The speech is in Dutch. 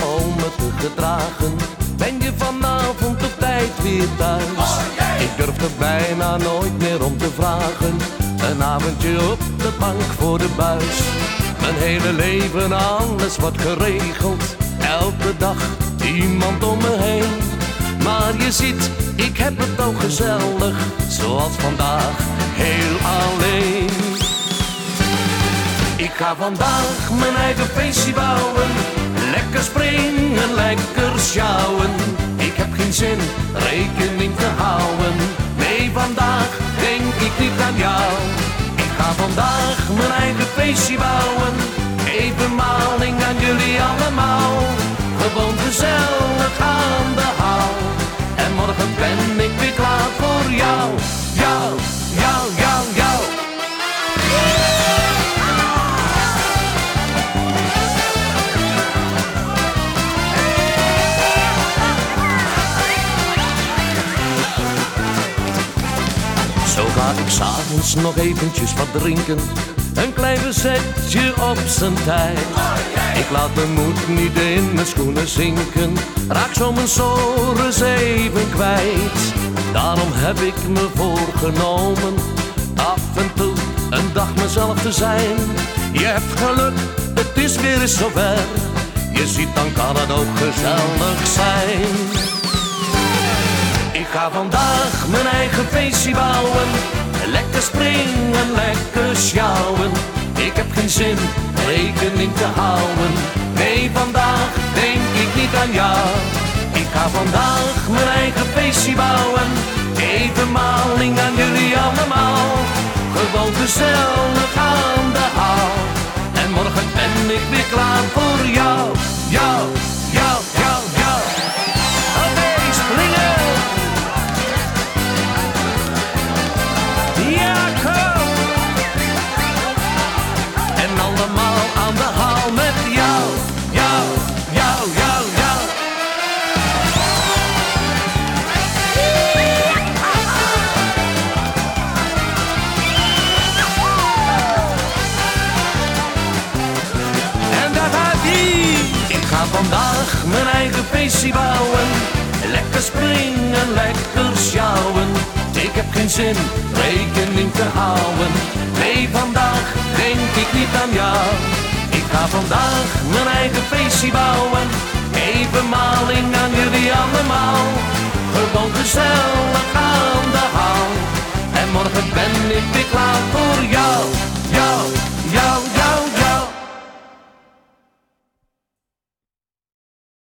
om me te gedragen. Ben je vanavond op tijd weer thuis? Ik durf er bijna nooit meer om te vragen. Een avondje op de bank voor de buis. Mijn hele leven, alles wordt geregeld. Elke dag iemand om me heen. Maar je ziet, ik heb het ook gezellig. Zoals vandaag, heel alleen. Ik ga vandaag mijn eigen feestje bouwen. Lekker sjouwen. Ik heb geen zin rekening te houden. Nee, vandaag denk ik niet aan jou. Ik ga vandaag mijn eigen feestje bouwen. Even maling aan jullie allemaal. Gewoon gezellig ga ik s'avonds nog eventjes wat drinken. Een klein verzetje op zijn tijd. Ik laat de moed niet in mijn schoenen zinken. Raak zo mijn sores even kwijt. Daarom heb ik me voorgenomen. Af en toe een dag mezelf te zijn. Je hebt geluk, het is weer eens zover. Je ziet, dan kan het ook gezellig zijn. Ik ga vandaag mijn eigen feestje bouwen. Lekker springen, lekker sjouwen. Ik heb geen zin rekening te houden. Nee, vandaag denk ik niet aan jou. Ik ga vandaag mijn eigen feestje bouwen. Even maling aan jullie allemaal. Gewoon gezellig ga vandaag mijn eigen feestje bouwen. Lekker springen, lekker sjouwen. Ik heb geen zin rekening te houden. Nee, vandaag denk ik niet aan jou. Ik ga vandaag mijn eigen feestje bouwen. Even maling aan jullie allemaal. Gewoon gezellig